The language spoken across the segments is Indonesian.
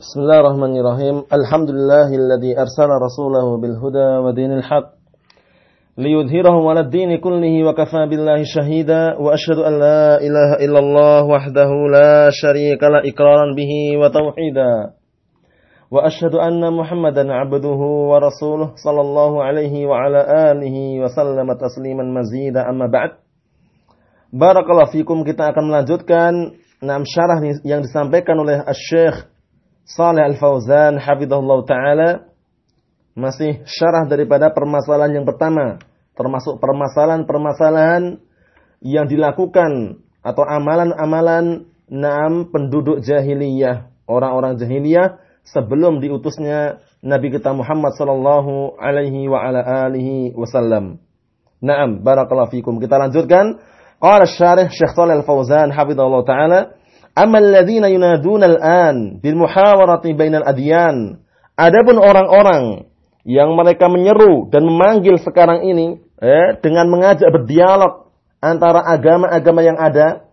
بسم الله الرحمن الرحيم الحمد لله الذي أرسل رسوله بالهدى ودين الحق ليظهره على الدين كله وكفى بالله شهيدا وأشهد أن لا إله إلا الله وحده لا شريك له إقرارا به وتوحيدا وأشهد أن محمدا عبده ورسوله صلى الله عليه وعلى آله وسلم تسليما مزيدا أما بعد Barakallahu fikum. Kita akan melanjutkan enam syarah yang disampaikan oleh Asy-Syaikh Saleh Al-Fauzan hafizahullah taala masih syarah daripada permasalahan yang pertama, termasuk permasalahan-permasalahan yang dilakukan atau amalan-amalan enam penduduk jahiliyah, orang-orang jahiliyah sebelum diutusnya Nabi kita Muhammad sallallahu alaihi wa ala alihi wasallam. Naam, barakallahu fikum. Kita lanjutkan Qala syarih Syekh Shalal Al-Fauzan hafizallahu taala, "Amma alladziina yunaduna al-an bil muhawarati bainal adyan." Adapun orang-orang yang mereka menyeru dan memanggil sekarang ini eh, dengan mengajak berdialog antara agama-agama yang ada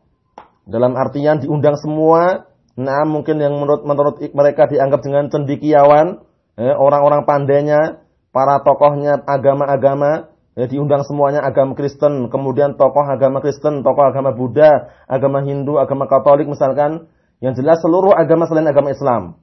dalam artian diundang semua nah mungkin yang menurut menurut mereka dianggap dengan cendikiawan eh, orang-orang pandainya para tokohnya agama-agama Ya, diundang semuanya agama Kristen, kemudian tokoh agama Kristen, tokoh agama Buddha, agama Hindu, agama Katolik misalkan, yang jelas seluruh agama selain agama Islam.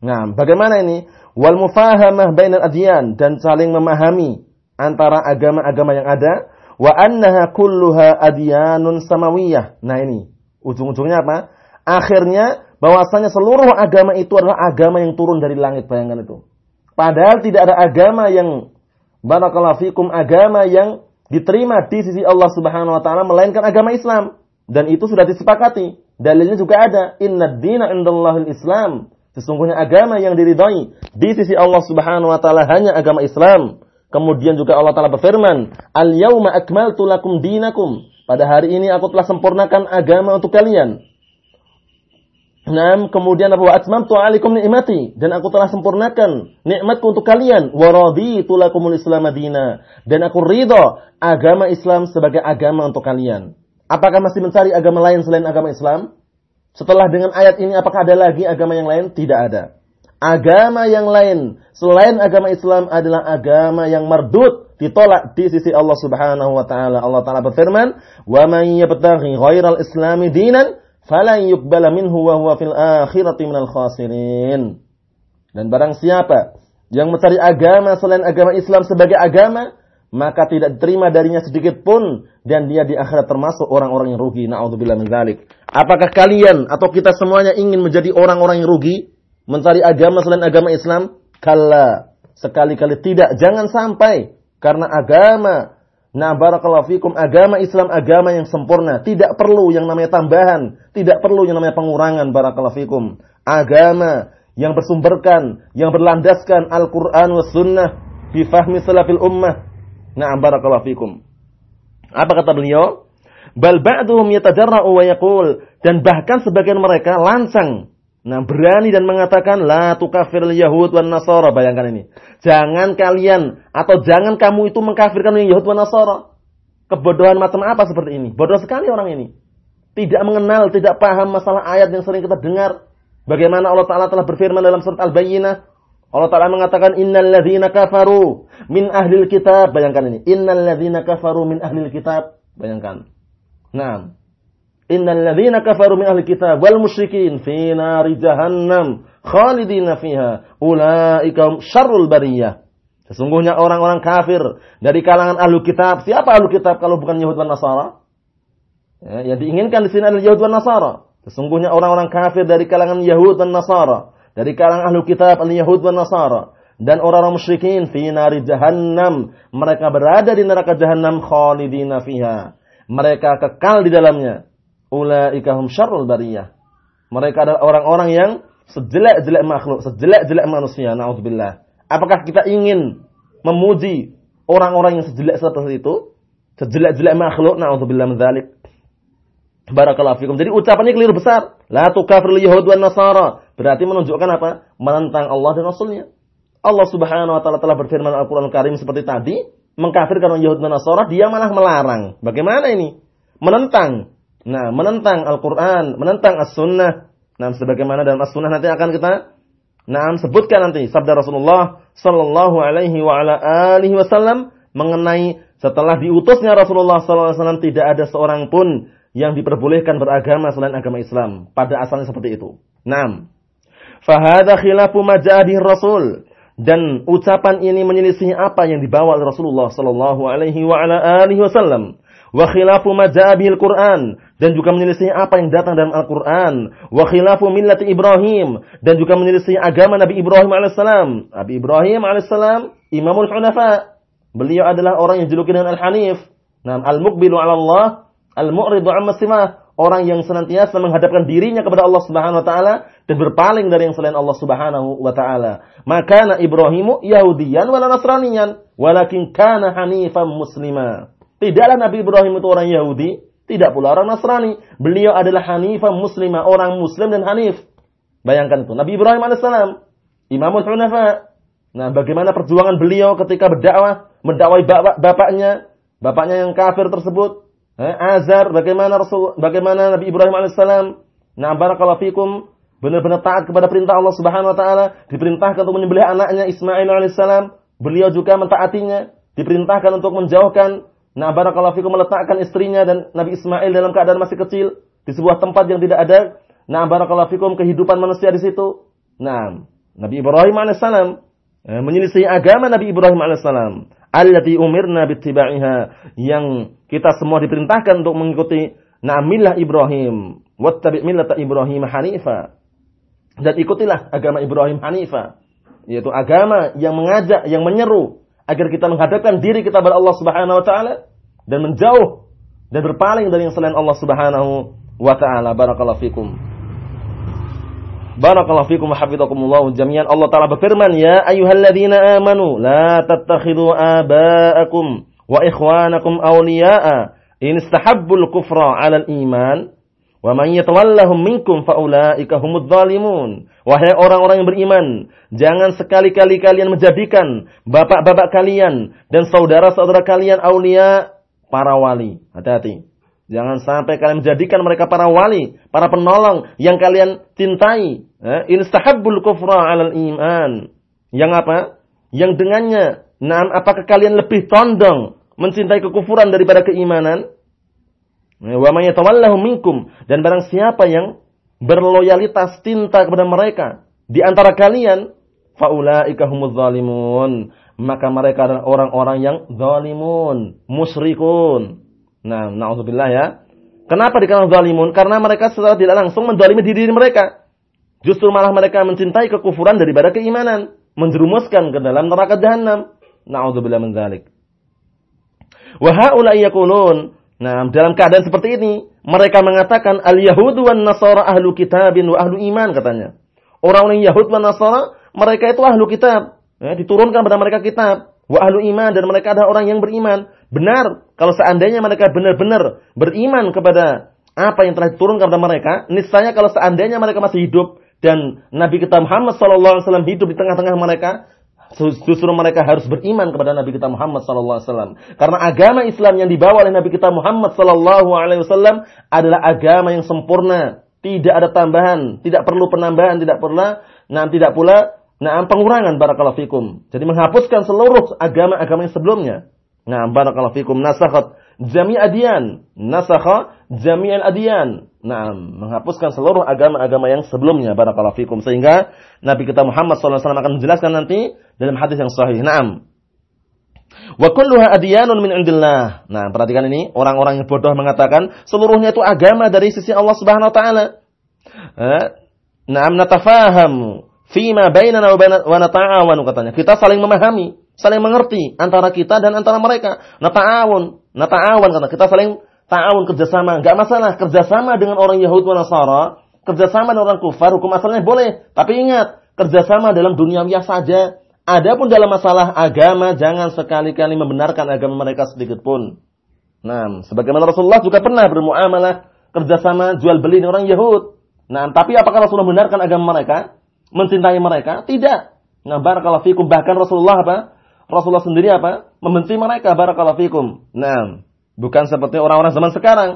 Nah, bagaimana ini? Wal mufahamah bainal adyan dan saling memahami antara agama-agama yang ada wa annaha kulluha adyanun samawiyah. Nah, ini ujung-ujungnya apa? Akhirnya bahwasanya seluruh agama itu adalah agama yang turun dari langit, bayangkan itu. Padahal tidak ada agama yang barakallahu fikum agama yang diterima di sisi Allah Subhanahu wa taala melainkan agama Islam dan itu sudah disepakati. Dalilnya juga ada, inna dina indallahil Islam. Sesungguhnya agama yang diridhai di sisi Allah Subhanahu wa taala hanya agama Islam. Kemudian juga Allah taala berfirman, "Al-yauma akmaltu lakum dinakum." Pada hari ini aku telah sempurnakan agama untuk kalian. Nah, kemudian apa? Atmamtu alaikum ni'mati dan aku telah sempurnakan nikmatku untuk kalian. Wa raditu lakumul Islam madina dan aku ridho agama Islam sebagai agama untuk kalian. Apakah masih mencari agama lain selain agama Islam? Setelah dengan ayat ini apakah ada lagi agama yang lain? Tidak ada. Agama yang lain selain agama Islam adalah agama yang mardud, ditolak di sisi Allah Subhanahu wa taala. Allah taala berfirman, "Wa man yabtaghi ghairal islami dinan" falan yuqbala minhu wa huwa fil akhirati minal khasirin. Dan barang siapa yang mencari agama selain agama Islam sebagai agama, maka tidak diterima darinya sedikit pun dan dia di akhirat termasuk orang-orang yang rugi. Nauzubillah min dzalik. Apakah kalian atau kita semuanya ingin menjadi orang-orang yang rugi mencari agama selain agama Islam? Kalla. Sekali-kali tidak, jangan sampai karena agama Nah, barakallahu fikum, agama Islam agama yang sempurna, tidak perlu yang namanya tambahan, tidak perlu yang namanya pengurangan barakallahu fikum. Agama yang bersumberkan, yang berlandaskan Al-Qur'an was sunnah bi fahmi salafil ummah. Nah, barakallahu fikum. Apa kata beliau? Bal ba'duhum yatajarra'u wa yaqul dan bahkan sebagian mereka lancang Nah, berani dan mengatakan la tukafir Yahud wan Nasara. Bayangkan ini. Jangan kalian atau jangan kamu itu mengkafirkan Yahud wan Nasara. Kebodohan macam apa seperti ini? Bodoh sekali orang ini. Tidak mengenal, tidak paham masalah ayat yang sering kita dengar. Bagaimana Allah Ta'ala telah berfirman dalam surat Al-Bayyinah. Allah Ta'ala mengatakan, Innal ladhina kafaru min ahlil kitab. Bayangkan ini. Innal ladhina kafaru min ahlil kitab. Bayangkan. Nah, Innal ladzina kafaru min ahli kitab wal musyrikin fi nari jahannam khalidina fiha ulaika syarrul bariyah. Sesungguhnya orang-orang kafir dari kalangan ahlu kitab. Siapa ahlu kitab kalau bukan Yahud dan Nasara? Ya, yang diinginkan di sini adalah Yahud dan Nasara. Sesungguhnya orang-orang kafir dari kalangan Yahud dan Nasara. Dari kalangan ahlu kitab adalah Yahud dan Nasara. Dan orang-orang musyrikin fi nari jahannam. Mereka berada di neraka jahannam khalidina fiha. Mereka kekal di dalamnya ulaika hum syarrul bariyah. Mereka adalah orang-orang yang sejelek-jelek makhluk, sejelek-jelek manusia. Nauzubillah. Apakah kita ingin memuji orang-orang yang sejelek seperti itu? Sejelek-jelek makhluk, naudzubillah min dzalik. Barakallahu fikum. Jadi ucapannya keliru besar. La tukafir yahud wan nasara. Berarti menunjukkan apa? Menentang Allah dan Rasulnya. Allah Subhanahu wa taala telah berfirman Al-Qur'an Karim seperti tadi, mengkafirkan orang Yahud dan Nasara, dia malah melarang. Bagaimana ini? Menentang. Nah, menentang Al-Quran, menentang As-Sunnah. Nah, sebagaimana dalam As-Sunnah nanti akan kita Nah, sebutkan nanti sabda Rasulullah sallallahu alaihi wa ala alihi wasallam mengenai setelah diutusnya Rasulullah sallallahu alaihi wasallam tidak ada seorang pun yang diperbolehkan beragama selain agama Islam. Pada asalnya seperti itu. Naam. Fahada khilafu majadi Rasul. Dan ucapan ini menyelisih apa yang dibawa oleh Rasulullah sallallahu alaihi wa ala wasallam. Wa khilafu Quran dan juga menyelisih apa yang datang dalam Al-Qur'an. Wa khilafu millati Ibrahim dan juga menyelisih agama Nabi Ibrahim alaihissalam. Nabi Ibrahim alaihissalam imamul hunafa. Beliau adalah orang yang juluki dengan Al-Hanif. Nah, al-muqbilu 'ala Allah, al-mu'ridu 'amma simah orang yang senantiasa menghadapkan dirinya kepada Allah Subhanahu wa taala dan berpaling dari yang selain Allah Subhanahu wa taala. Maka Ibrahimu Yahudiyan wala Nasraniyan, walakin kana hanifan muslima. Tidaklah Nabi Ibrahim itu orang Yahudi, tidak pula orang Nasrani. Beliau adalah hanifan muslima, orang muslim dan hanif. Bayangkan itu. Nabi Ibrahim alaihissalam, imamul hunafa. Nah, bagaimana perjuangan beliau ketika berdakwah, mendakwai bapaknya, bapaknya yang kafir tersebut, Eh, Azar, bagaimana Rasul, bagaimana Nabi Ibrahim alaihissalam, nah barakallahu fikum, benar-benar taat kepada perintah Allah Subhanahu wa taala, diperintahkan untuk menyembelih anaknya Ismail alaihissalam, beliau juga mentaatinya, diperintahkan untuk menjauhkan Nah, barakallahu fikum meletakkan istrinya dan Nabi Ismail dalam keadaan masih kecil di sebuah tempat yang tidak ada. Nah, barakallahu fikum kehidupan manusia di situ. Nah, Nabi Ibrahim alaihissalam eh, menyelisih agama Nabi Ibrahim alaihissalam allati umirna bittiba'iha yang kita semua diperintahkan untuk mengikuti. Na'amillah Ibrahim. Wattabi' millata Ibrahim hanifa. Dan ikutilah agama Ibrahim hanifa. Yaitu agama yang mengajak yang menyeru agar kita menghadapkan diri kita kepada Allah Subhanahu wa taala dan menjauh dan berpaling dari yang selain Allah Subhanahu wa taala barakallahu fikum Barakallahu fikum hafizakumullah jami'an. Allah Ta'ala berfirman, "Ya ayyuhalladzina amanu, la tattakhidhu aba'akum wa ikhwanakum awliya'a in istahabbul kufra 'alal iman wa man yatawallahum minkum faulaika humudz zalimun." Wahai orang-orang yang beriman, jangan sekali-kali kalian menjadikan bapak-bapak kalian dan saudara-saudara kalian aulia para wali. Hati-hati. Jangan sampai kalian menjadikan mereka para wali, para penolong yang kalian cintai. Eh, Instahabbul kufra alal iman. Yang apa? Yang dengannya, nah, apakah kalian lebih tondong mencintai kekufuran daripada keimanan? Eh, wa minkum dan barang siapa yang berloyalitas cinta kepada mereka di antara kalian, faulaika humuz zalimun. Maka mereka adalah orang-orang yang zalimun, musyrikun. Nah, naudzubillah ya. Kenapa dikenal zalimun? Karena mereka secara tidak langsung mendalimi diri mereka. Justru malah mereka mencintai kekufuran daripada keimanan, menjerumuskan ke dalam neraka jahanam. Nauzubillah min dzalik. Wa yaqulun, nah dalam keadaan seperti ini, mereka mengatakan al-yahudu wan nasara ahlu kitabin wa ahlu iman katanya. Orang-orang Yahud dan Nasara, mereka itu ahlu kitab. Ya, diturunkan pada mereka kitab. Wa ahlu iman dan mereka adalah orang yang beriman. Benar, kalau seandainya mereka benar-benar beriman kepada apa yang telah diturunkan kepada mereka, niscaya kalau seandainya mereka masih hidup dan Nabi kita Muhammad SAW hidup di tengah-tengah mereka, justru mereka harus beriman kepada Nabi kita Muhammad SAW. Karena agama Islam yang dibawa oleh Nabi kita Muhammad SAW adalah agama yang sempurna, tidak ada tambahan, tidak perlu penambahan, tidak pula, nah tidak pula Nah, pengurangan barakallahu fikum. Jadi menghapuskan seluruh agama-agama yang sebelumnya. Nah, barakallahu fikum nasakhat jami' adiyan. Nasakha. Nah, menghapuskan seluruh agama-agama yang sebelumnya barakallahu fikum sehingga Nabi kita Muhammad SAW akan menjelaskan nanti dalam hadis yang sahih. Naam. Wa kulluha adyanun min indillah. Nah, perhatikan ini, orang-orang yang bodoh mengatakan seluruhnya itu agama dari sisi Allah Subhanahu wa taala. Eh, Naam natafaham Fima bainana wa katanya. Kita saling memahami, saling mengerti antara kita dan antara mereka. Nata'awun, nata'awan kata. Kita saling ta'awun kerjasama. Enggak masalah kerjasama dengan orang Yahudi dan Nasara, kerjasama dengan orang kufar, hukum asalnya boleh. Tapi ingat, kerjasama dalam dunia saja. Adapun dalam masalah agama, jangan sekali-kali membenarkan agama mereka sedikit pun. Nah, sebagaimana Rasulullah juga pernah bermuamalah kerjasama jual beli dengan orang Yahud. Nah, tapi apakah Rasulullah membenarkan agama mereka? mencintai mereka? Tidak. Nah, barakallahu fikum. Bahkan Rasulullah apa? Rasulullah sendiri apa? Membenci mereka. Barakallahu fikum. Nah, bukan seperti orang-orang zaman sekarang.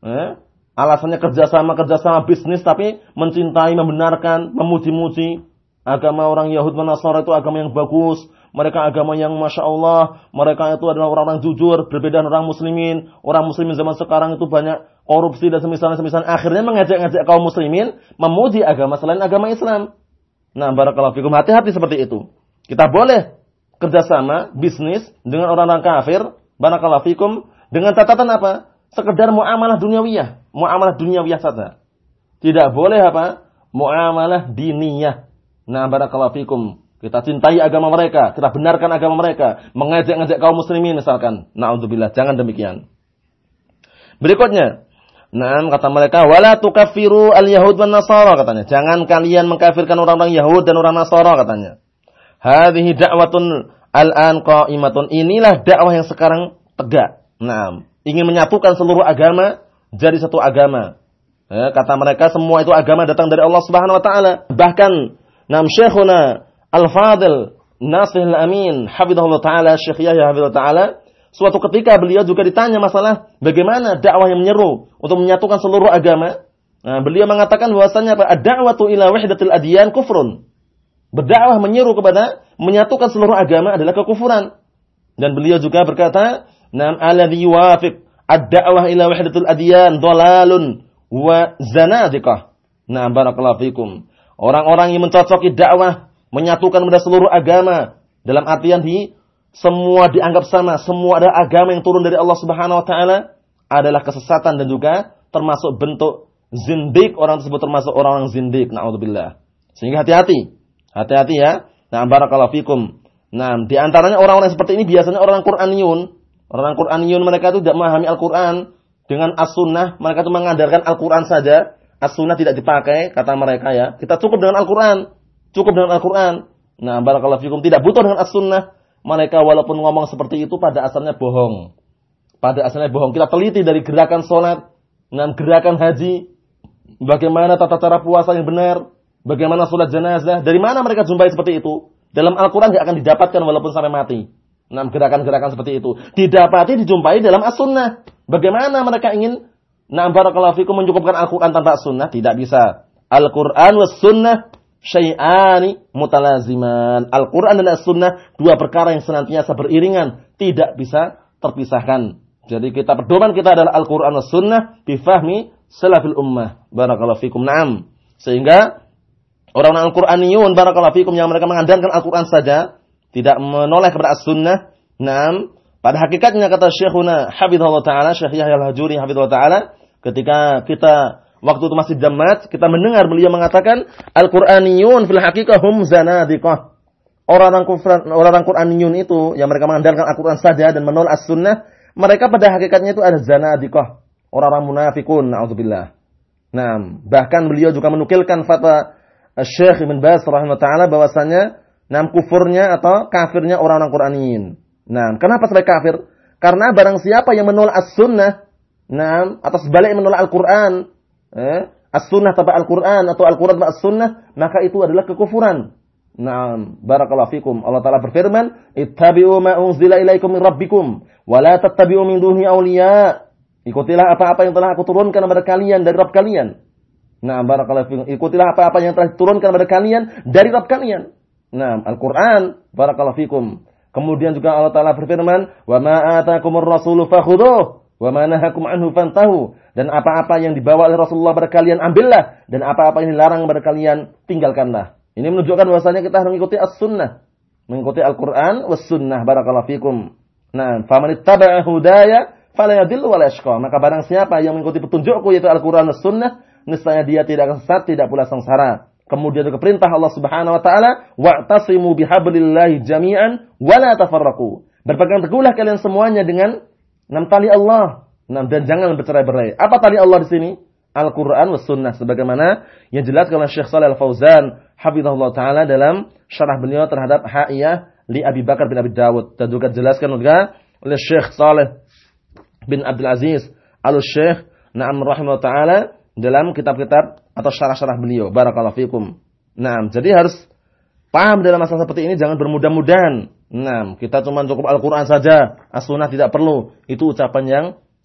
Eh? Alasannya kerjasama, kerjasama bisnis, tapi mencintai, membenarkan, memuji-muji. agama orang Yahud dan Nasara itu agama yang bagus, mereka agama yang masya Allah, mereka itu adalah orang-orang jujur, berbeda dengan orang muslimin. Orang muslimin zaman sekarang itu banyak korupsi dan semisal semisal. Akhirnya mengajak-ngajak kaum muslimin memuji agama selain agama Islam. Nah, barakallahu fikum. Hati-hati seperti itu. Kita boleh kerjasama bisnis dengan orang-orang kafir, barakallahu fikum, dengan catatan apa? Sekedar muamalah duniawiyah, muamalah duniawiyah saja. Tidak boleh apa? Muamalah diniyah. Nah, barakallahu fikum. Kita cintai agama mereka, kita benarkan agama mereka, mengajak-ngajak kaum muslimin misalkan. Nauzubillah, jangan demikian. Berikutnya, Nah, kata mereka, wala tukaffiru al-yahud wan nasara katanya. Jangan kalian mengkafirkan orang-orang Yahud dan orang Nasara katanya. Hadhihi da'watun al-an qa'imatun. Inilah dakwah yang sekarang tegak. Nah, ingin menyatukan seluruh agama jadi satu agama. Ya, kata mereka semua itu agama datang dari Allah Subhanahu wa taala. Bahkan Nam Syekhuna Al-Fadil Nasih Al-Amin Hafidhullah Ta'ala Syekh Yahya Hafidhullah Ta'ala Suatu ketika beliau juga ditanya masalah bagaimana dakwah yang menyeru untuk menyatukan seluruh agama. Nah, beliau mengatakan bahwasanya apa? Ad-da'watu ila wahdatil adyan kufrun. Berdakwah menyeru kepada menyatukan seluruh agama adalah kekufuran. Dan beliau juga berkata, "Nam alladhi yuwafiq ad-da'wah ila wahdatil adyan dhalalun wa zanadiqah." Nah, barakallahu fikum. Orang-orang yang mencocoki dakwah menyatukan pada seluruh agama dalam artian di semua dianggap sama, semua ada agama yang turun dari Allah Subhanahu wa taala adalah kesesatan dan juga termasuk bentuk zindik orang tersebut termasuk orang-orang zindik naudzubillah. Sehingga hati-hati. Hati-hati ya. Nah, barakallahu fikum. Nah, di antaranya orang-orang seperti ini biasanya orang Qur'aniyun. Orang Qur'aniyun mereka itu tidak memahami Al-Qur'an dengan as-sunnah, mereka itu mengandalkan Al-Qur'an saja. As-sunnah tidak dipakai kata mereka ya. Kita cukup dengan Al-Qur'an. Cukup dengan Al-Quran. Nah, barakallahu fikum. Tidak butuh dengan as-sunnah. Mereka walaupun ngomong seperti itu pada asalnya bohong. Pada asalnya bohong. Kita teliti dari gerakan sholat. Dan gerakan haji. Bagaimana tata cara puasa yang benar. Bagaimana sholat jenazah. Dari mana mereka jumpai seperti itu? Dalam Al-Quran tidak akan didapatkan walaupun sampai mati. Nah, gerakan-gerakan seperti itu. Didapati, dijumpai dalam as-sunnah. Bagaimana mereka ingin Nah, barakallahu fikum mencukupkan Al-Quran tanpa sunnah? Tidak bisa. Al-Quran was sunnah syai'ani mutalaziman. Al-Quran dan As-Sunnah dua perkara yang senantiasa beriringan, tidak bisa terpisahkan. Jadi kita pedoman kita adalah Al-Quran dan Sunnah bifahmi salafil ummah. Barakallahu fikum. Naam. Sehingga orang-orang Al-Quraniyun barakallahu fikum yang mereka mengandalkan Al-Quran saja, tidak menoleh kepada As-Sunnah. Naam. Pada hakikatnya kata Syekhuna Habibullah Ta'ala, Syekh Yahya Al-Hajuri Habibullah Ta'ala, ketika kita waktu itu masih jamat, kita mendengar beliau mengatakan Al-Qur'aniyun fil haqiqah hum zanadiqah. Orang-orang orang-orang Qur'aniyun itu yang mereka mengandalkan Al-Qur'an saja dan menolak As-Sunnah, mereka pada hakikatnya itu ada zanadiqah, orang-orang munafikun, naudzubillah. Nah, bahkan beliau juga menukilkan fatwa Syekh Ibn Baz rahimahullah taala bahwasanya nam kufurnya atau kafirnya orang-orang Qur'aniyin. Nah, kenapa sampai kafir? Karena barang siapa yang menolak as-sunnah, nah, atas balik menolak Al-Quran, eh, as-sunnah tanpa Al-Quran atau Al-Quran tanpa as-sunnah, maka itu adalah kekufuran. Naam, barakallahu fikum. Allah Ta'ala berfirman, Ittabi'u ma unzila ilaikum min rabbikum, wa la tattabi'u min awliya. Ikutilah apa-apa yang telah aku turunkan kepada kalian dari Rabb kalian. Nah, barakallahu fikum. Ikutilah apa-apa yang telah diturunkan kepada kalian dari Rabb kalian. Nah, Al-Quran, barakallahu fikum. Kemudian juga Allah Ta'ala berfirman, Wa ma atakumur rasulu fakhuduh, nahakum anhu fantahu. Dan apa-apa yang dibawa oleh Rasulullah pada kalian ambillah. Dan apa-apa yang dilarang pada kalian tinggalkanlah. Ini menunjukkan bahwasanya kita harus mengikuti as-sunnah. Mengikuti Al-Quran was-sunnah. Barakallahu fikum. Nah, faman ittaba'a hudaya fala yadillu wa Maka barang siapa yang mengikuti petunjukku yaitu Al-Quran was-sunnah, niscaya dia tidak sesat, tidak pula sengsara. Kemudian juga perintah Allah Subhanahu wa taala, "Wa'tasimu bihablillahi jami'an wa la tafarraqu." Berpegang teguhlah kalian semuanya dengan enam tali Allah Nah, dan jangan bercerai-berai. Apa tali Allah di sini? Al-Quran was sunnah. Sebagaimana yang jelas oleh Syekh Salih Al-Fauzan. Hafizahullah Ta'ala dalam syarah beliau terhadap Ha'iyah li Abi Bakar bin Abi Dawud. Dan juga jelaskan juga oleh Syekh Salih bin Abdul Aziz. Al-Syekh Na'am Rahimahullah Ta'ala dalam kitab-kitab atau syarah-syarah beliau. Barakallahu fikum. Nah, jadi harus paham dalam masalah seperti ini. Jangan bermudah-mudahan. Nah, kita cuma cukup Al-Quran saja. As-Sunnah tidak perlu. Itu ucapan yang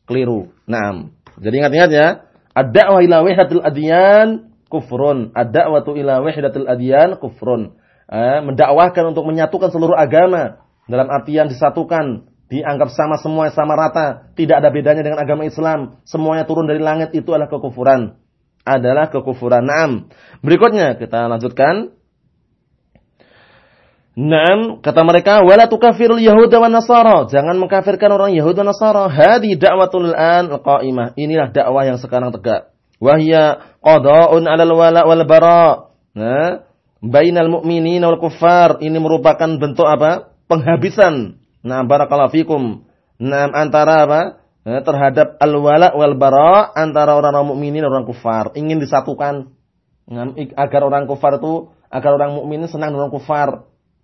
keliru. Naam. Jadi ingat-ingat ya, ad-da'wah ila wahdatil adyan kufrun. Ad-da'watu ila wahdatil adyan kufrun. Eh, mendakwahkan untuk menyatukan seluruh agama dalam artian disatukan, dianggap sama semua sama rata, tidak ada bedanya dengan agama Islam, semuanya turun dari langit itu adalah kekufuran. Adalah kekufuran. Naam. Berikutnya kita lanjutkan. Naam, kata mereka, wala tukafirul yahuda wa nasara. Jangan mengkafirkan orang Yahudi dan Nasara. Hadi da'watul an qa'imah. Inilah dakwah yang sekarang tegak. Wahya qada'un 'alal wala wal bara. Nah, bainal mu'minin wal kuffar. Ini merupakan bentuk apa? Penghabisan. Nah, barakallahu fikum. Nah, antara apa? Nah, terhadap al-wala wal bara antara orang-orang mukminin dan orang kufar. Ingin disatukan. Agar orang kufar itu, agar orang mukmin senang dengan orang kufar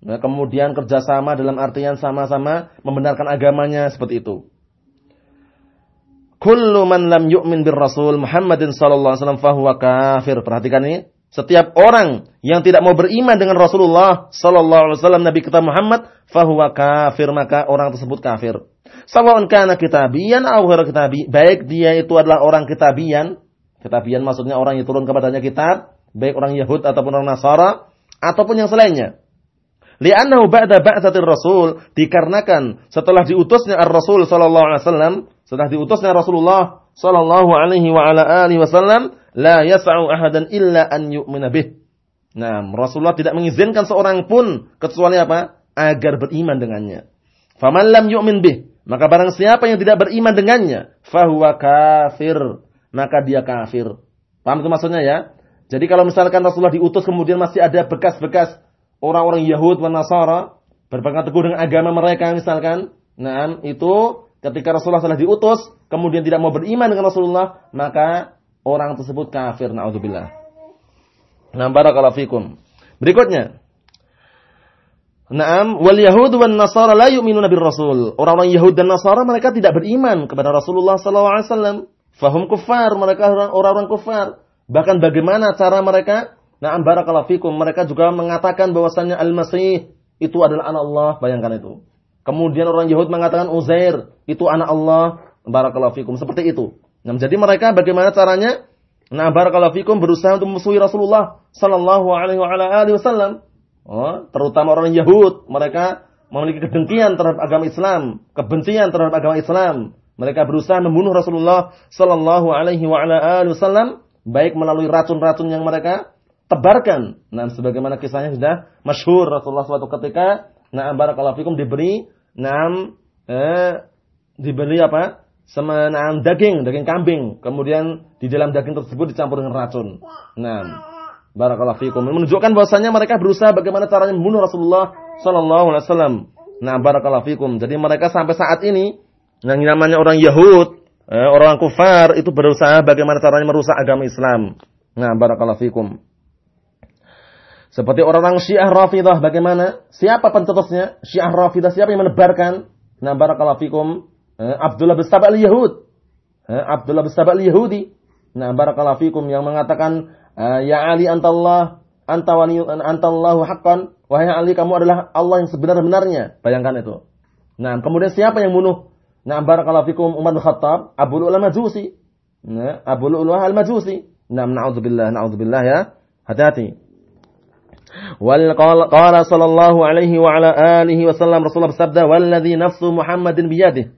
Nah, kemudian kerjasama dalam artian sama-sama membenarkan agamanya seperti itu. Kullu man lam yu'min bir Rasul Muhammadin sallallahu alaihi wasallam fahuwa kafir. Perhatikan ini. Setiap orang yang tidak mau beriman dengan Rasulullah sallallahu alaihi wasallam Nabi kita Muhammad fahuwa kafir maka orang tersebut kafir. Sawa'un kana kitabiyan aw ghairu kitabi. Baik dia itu adalah orang kitabian. Kitabian maksudnya orang yang turun kepadanya kitab, baik orang Yahud ataupun orang Nasara ataupun yang selainnya. Li'annahu ba'da ba'tsatir Rasul dikarenakan setelah diutusnya Ar-Rasul sallallahu alaihi wasallam, setelah diutusnya Rasulullah sallallahu alaihi wa ala alihi wasallam, la yas'u ahadan illa an yu'mina bih. Nah, Rasulullah tidak mengizinkan seorang pun kecuali apa? Agar beriman dengannya. Faman lam yu'min bih, maka barang siapa yang tidak beriman dengannya, fahuwa kafir, maka dia kafir. Paham itu maksudnya ya? Jadi kalau misalkan Rasulullah diutus kemudian masih ada bekas-bekas orang-orang Yahud dan Nasara berpegang teguh dengan agama mereka misalkan, nah itu ketika Rasulullah telah diutus kemudian tidak mau beriman dengan Rasulullah, maka orang tersebut kafir naudzubillah. Nah, barakallahu fikum. Berikutnya, Naam wal Yahud wan Nasara la yu'minuna bir Rasul. Orang-orang Yahud dan Nasara mereka tidak beriman kepada Rasulullah sallallahu alaihi wasallam. Fahum kufar, mereka orang-orang kufar. Bahkan bagaimana cara mereka Nah, barakallahu fikum. Mereka juga mengatakan bahwasannya Al-Masih itu adalah anak Allah. Bayangkan itu. Kemudian orang Yahud mengatakan Uzair itu anak Allah. Barakallahu fikum. Seperti itu. Nah, jadi mereka bagaimana caranya? Nah, barakallahu fikum berusaha untuk memusuhi Rasulullah sallallahu alaihi wasallam. Oh, terutama orang Yahud, mereka memiliki kedengkian terhadap agama Islam, kebencian terhadap agama Islam. Mereka berusaha membunuh Rasulullah sallallahu alaihi wasallam baik melalui racun-racun yang mereka tebarkan. Nah, sebagaimana kisahnya sudah masyhur Rasulullah suatu ketika, nah barakallahu fikum diberi enam eh, diberi apa? Sama enam daging, daging kambing. Kemudian di dalam daging tersebut dicampur dengan racun. Nah, barakallahu fikum menunjukkan bahwasanya mereka berusaha bagaimana caranya membunuh Rasulullah sallallahu alaihi wasallam. Nah, barakallahu fikum. Jadi mereka sampai saat ini yang namanya orang Yahud, eh, orang kufar itu berusaha bagaimana caranya merusak agama Islam. Nah, barakallahu fikum. Seperti orang-orang Syiah Rafidah bagaimana? Siapa pencetusnya? Syiah Rafidah siapa yang menebarkan? Nah, barakallahu fikum. Eh, Abdullah bin Saba al-Yahud. Eh, Abdullah bin Saba al-Yahudi. Nah, barakallahu fikum yang mengatakan, "Ya Ali antallah, anta wali antallahu haqqan." Wahai Ali, kamu adalah Allah yang sebenar-benarnya. Bayangkan itu. Nah, kemudian siapa yang bunuh? Nah, barakallahu fikum Umar bin Khattab, Abu Lu'lu'ah al-Majusi. Nah, Abu Lu'lu'ah al-Majusi. Nah, na'udzubillah, na'udzubillah ya. Hati-hati. Wal qala sallallahu alaihi wa ala alihi wasallam Rasulullah bersabda walladzi nafsu Muhammadin biyadih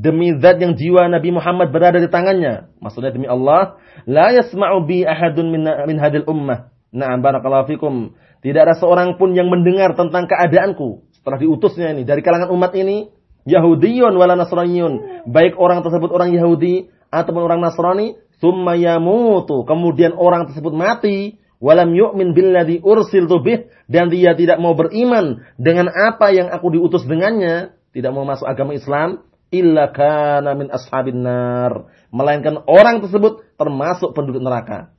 demi zat yang jiwa Nabi Muhammad berada di tangannya. Maksudnya demi Allah la yasma'u bi ahadun min min hadil ummah. Na'am barakallahu fikum. Tidak ada seorang pun yang mendengar tentang keadaanku. Setelah diutusnya ini dari kalangan umat ini Yahudiyun wala Nasraniyun baik orang tersebut orang Yahudi ataupun orang Nasrani summa yamutu. Kemudian orang tersebut mati walam yu'min billadhi ursiltu bih. Dan dia tidak mau beriman dengan apa yang aku diutus dengannya, tidak mau masuk agama Islam, illa kana min ashabin nar, melainkan orang tersebut termasuk penduduk neraka.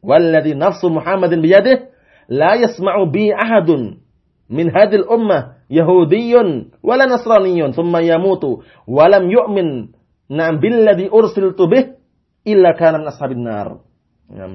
Walladhi nafsu Muhammadin biyadih la yasma'u bi ahadun min hadil ummah yahudiyyun wala nasraniyun thumma yamutu walam yu'min na'am billadhi ursiltu bih illa kana min ashabin nar.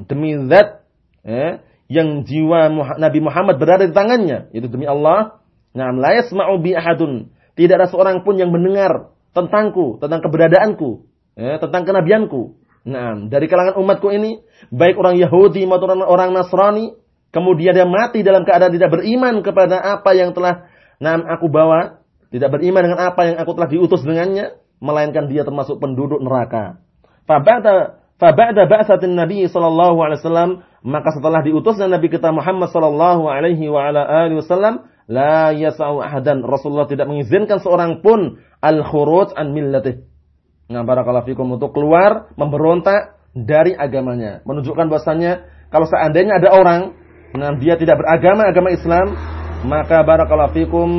Demi zat eh, yang jiwa Nabi Muhammad berada di tangannya, itu demi Allah. Nah, la yasma'u bi ahadun. Tidak ada seorang pun yang mendengar tentangku, tentang keberadaanku, eh, tentang kenabianku. Nah, dari kalangan umatku ini, baik orang Yahudi maupun orang Nasrani, kemudian dia mati dalam keadaan tidak beriman kepada apa yang telah nah, aku bawa, tidak beriman dengan apa yang aku telah diutus dengannya, melainkan dia termasuk penduduk neraka. Fabata Faba'da ba'satin Nabi sallallahu alaihi wasallam, maka setelah diutusnya Nabi kita Muhammad sallallahu alaihi wa ala alihi wasallam, la yas'u ahadan. Rasulullah tidak mengizinkan seorang pun al-khuruj an millatih. Nah, barakallahu fikum untuk keluar memberontak dari agamanya, menunjukkan bahasanya kalau seandainya ada orang nah dia tidak beragama agama Islam, maka barakallahu fikum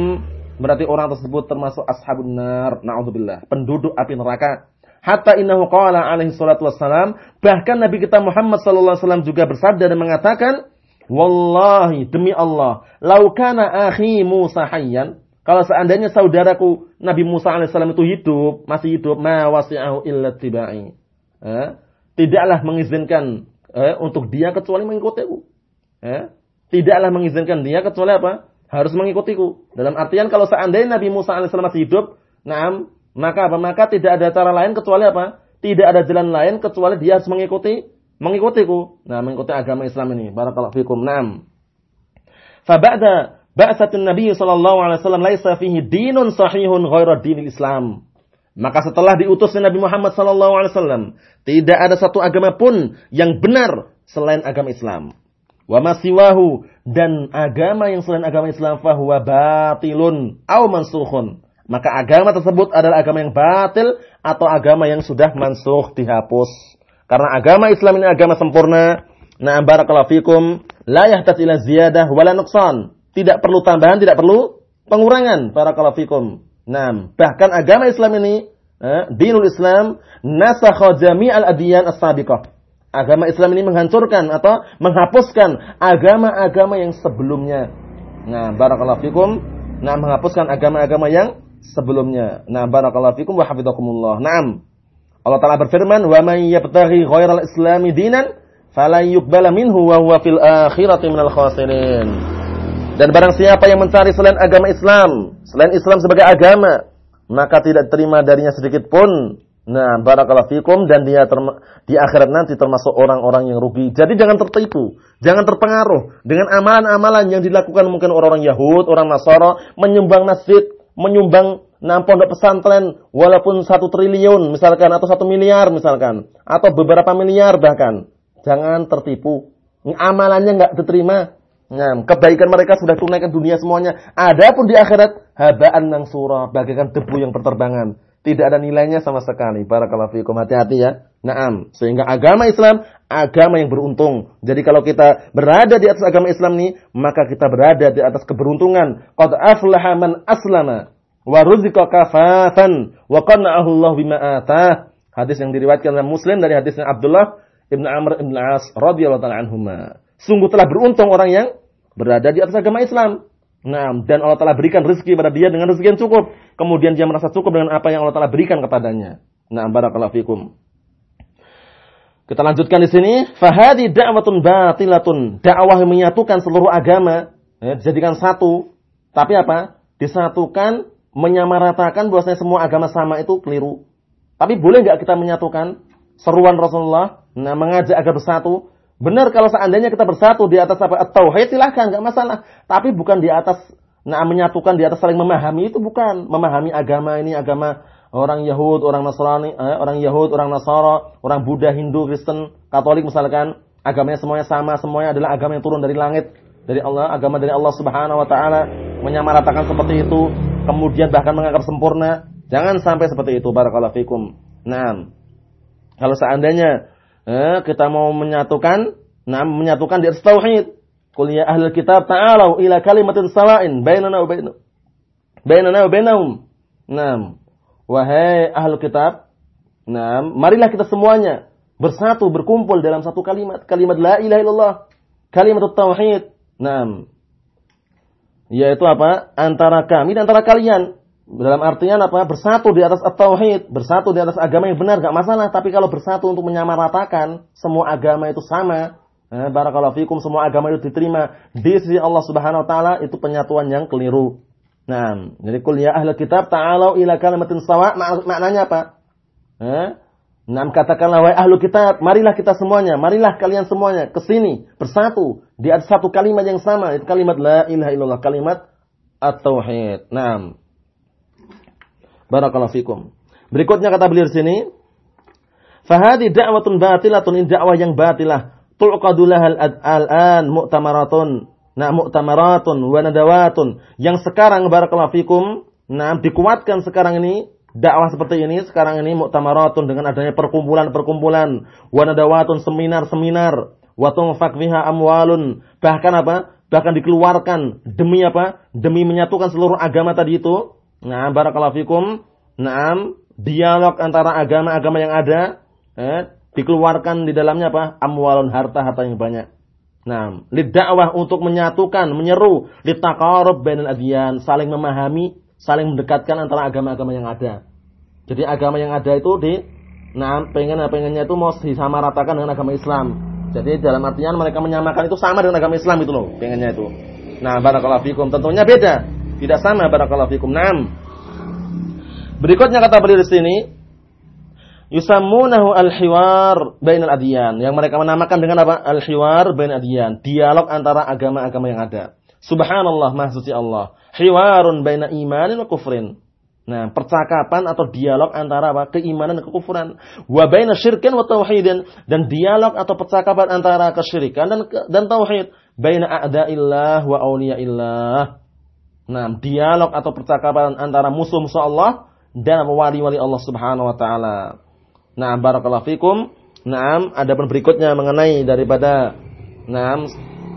berarti orang tersebut termasuk ashabun nar, naudzubillah, penduduk api neraka. Hatta innahu qala alaihi salatu wassalam. Bahkan Nabi kita Muhammad sallallahu alaihi wasallam juga bersabda dan mengatakan, Wallahi demi Allah, laukana akhi Musa hayyan, kalau seandainya saudaraku Nabi Musa alaihissalam itu hidup, masih hidup, ma wasi'ahu illa tibai. Eh? Tidaklah mengizinkan eh, untuk dia kecuali mengikutiku. Eh? Tidaklah mengizinkan dia kecuali apa? Harus mengikutiku. Dalam artian kalau seandainya Nabi Musa alaihissalam masih hidup, nah maka apa? Maka tidak ada cara lain kecuali apa? Tidak ada jalan lain kecuali dia harus mengikuti mengikutiku. Nah, mengikuti agama Islam ini. Barakallahu fikum. Naam. Faba'da ba'satun Nabi sallallahu alaihi wasallam laisa fihi dinun sahihun ghairu dinil Islam. Maka setelah diutusnya Nabi Muhammad sallallahu alaihi wasallam, tidak ada satu agama pun yang benar selain agama Islam. Wa masiwahu dan agama yang selain agama Islam fahuwa batilun aw mansukhun maka agama tersebut adalah agama yang batil atau agama yang sudah mansuh dihapus. Karena agama Islam ini agama sempurna. Na'am barakallahu fikum, la yahtaj ila ziyadah wala nuqsan. Tidak perlu tambahan, tidak perlu pengurangan. Barakallahu fikum. Nah, bahkan agama Islam ini, eh, dinul Islam, nasakha jami'al adiyan as-sabiqah. Agama Islam ini menghancurkan atau menghapuskan agama-agama yang sebelumnya. Nah, barakallahu fikum. Nah, menghapuskan agama-agama yang sebelumnya. Nah, barakallahu fikum wa hafizakumullah. Naam. Allah Taala berfirman, "Wa man yabtaghi ghairal islami dinan falan yuqbala minhu wa huwa fil akhirati minal khasirin." Dan barang siapa yang mencari selain agama Islam, selain Islam sebagai agama, maka tidak terima darinya sedikit pun. Nah, barakallahu fikum dan dia di akhirat nanti termasuk orang-orang yang rugi. Jadi jangan tertipu, jangan terpengaruh dengan amalan-amalan yang dilakukan mungkin orang-orang Yahud, orang Nasara menyumbang masjid, menyumbang nah pondok pesantren walaupun satu triliun misalkan atau satu miliar misalkan atau beberapa miliar bahkan. Jangan tertipu. Amalannya nggak diterima. Nah, kebaikan mereka sudah tunaikan dunia semuanya. Adapun di akhirat habaan nang surah bagaikan debu yang berterbangan tidak ada nilainya sama sekali barakallahu fikum hati-hati ya Naam, sehingga agama Islam agama yang beruntung. Jadi kalau kita berada di atas agama Islam ini, maka kita berada di atas keberuntungan. Qad aflaha man aslama wa ruziqa kafatan wa qanna'ahu Allah bima atah. Hadis yang diriwayatkan oleh Muslim dari hadisnya Abdullah Ibn Amr Ibn As radhiyallahu taala anhuma. Sungguh telah beruntung orang yang berada di atas agama Islam. Nah, dan Allah telah berikan rezeki pada dia dengan rezeki yang cukup. Kemudian dia merasa cukup dengan apa yang Allah telah berikan kepadanya. Nah, barakallahu fikum. Kita lanjutkan di sini, fahadi da'watun batilatun, dakwah yang menyatukan seluruh agama, ya, dijadikan satu. Tapi apa? Disatukan, menyamaratakan bahwasanya semua agama sama itu keliru. Tapi boleh nggak kita menyatukan seruan Rasulullah, nah mengajak agar bersatu? Benar kalau seandainya kita bersatu di atas apa? Tauhid silahkan, nggak masalah. Tapi bukan di atas Nah, menyatukan di atas saling memahami itu bukan memahami agama ini agama orang Yahud, orang Nasrani, eh, orang Yahud, orang Nasara, orang Buddha, Hindu, Kristen, Katolik misalkan, agamanya semuanya sama, semuanya adalah agama yang turun dari langit, dari Allah, agama dari Allah Subhanahu wa taala, menyamaratakan seperti itu, kemudian bahkan menganggap sempurna. Jangan sampai seperti itu, barakallahu fikum. Nah, kalau seandainya eh, kita mau menyatukan, nah menyatukan di atas tauhid. Qul ya ahlul kitab ta'alu ila kalimatin sawa'in bainana wa bainahum. Bainana wa bainahum. Naam. Wahai ahlu kitab, nah, marilah kita semuanya bersatu, berkumpul dalam satu kalimat. Kalimat la ilaha illallah. Kalimat tauhid. Nah, yaitu apa? Antara kami dan antara kalian. Dalam artian apa? Bersatu di atas tauhid, bersatu di atas agama yang benar, gak masalah. Tapi kalau bersatu untuk menyamaratakan semua agama itu sama, eh, barakallahu fikum semua agama itu diterima di sisi Allah Subhanahu wa taala itu penyatuan yang keliru. Nah, jadi kul ya ahli kitab ta'alau ila kalimatin sawa mak maknanya apa? Eh? Nah, katakanlah wahai ahlu kitab, marilah kita semuanya, marilah kalian semuanya ke sini bersatu di atas satu kalimat yang sama, itu kalimat la ilaha illallah, kalimat at-tauhid. Naam. Barakallahu fikum. Berikutnya kata beliau di sini, Fahadi da'watun batilatun ini dakwah yang batilah. Tulqadulah al-an mu'tamaratun. Nah, mu'tamaratun wa nadawatun. Yang sekarang barakallahu fikum, nah dikuatkan sekarang ini dakwah seperti ini sekarang ini mu'tamaratun dengan adanya perkumpulan-perkumpulan, wa nadawatun seminar-seminar, wa tunfaq fiha amwalun. Bahkan apa? Bahkan dikeluarkan demi apa? Demi menyatukan seluruh agama tadi itu. Nah, barakallahu fikum. Naam, dialog antara agama-agama yang ada eh, dikeluarkan di dalamnya apa? Amwalun harta-harta yang banyak. Nah, dakwah untuk menyatukan, menyeru, litaqarrub bainal adyan, saling memahami saling mendekatkan antara agama-agama yang ada. Jadi agama yang ada itu di nah pengen pengennya itu mau disamaratakan dengan agama Islam. Jadi dalam artian mereka menyamakan itu sama dengan agama Islam itu loh, pengennya itu. Nah, barakallahu fikum tentunya beda. Tidak sama barakallahu fikum. Naam. Berikutnya kata beliau di sini, yusammunahu al-hiwar bainal adyan. Yang mereka menamakan dengan apa? Al-hiwar bainal adyan, dialog antara agama-agama yang ada. Subhanallah, maha suci Allah. Hiwarun baina imanin wa kufrin. Nah, percakapan atau dialog antara apa? Keimanan dan kekufuran. Wa baina syirkin wa tauhidin dan dialog atau percakapan antara kesyirikan dan dan tauhid. Baina a'da'illah wa awliyaillah. Nah, dialog atau percakapan antara musuh-musuh Allah dan wali-wali Allah Subhanahu wa taala. Nah, barakallahu fikum. Nah, ada pun berikutnya mengenai daripada nah,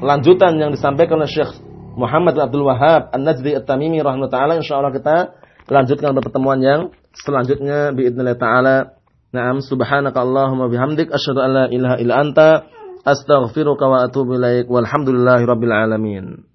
lanjutan yang disampaikan oleh Syekh Muhammad Abdul Wahab An-Najdi At-Tamimi rahimahullah taala insyaallah kita lanjutkan pada pertemuan yang selanjutnya باذنillah taala. Naam subhanaka Allahumma bihamdik asyhadu an la ilaha illa anta astaghfiruka wa atubu ilaik walhamdulillahi rabbil alamin.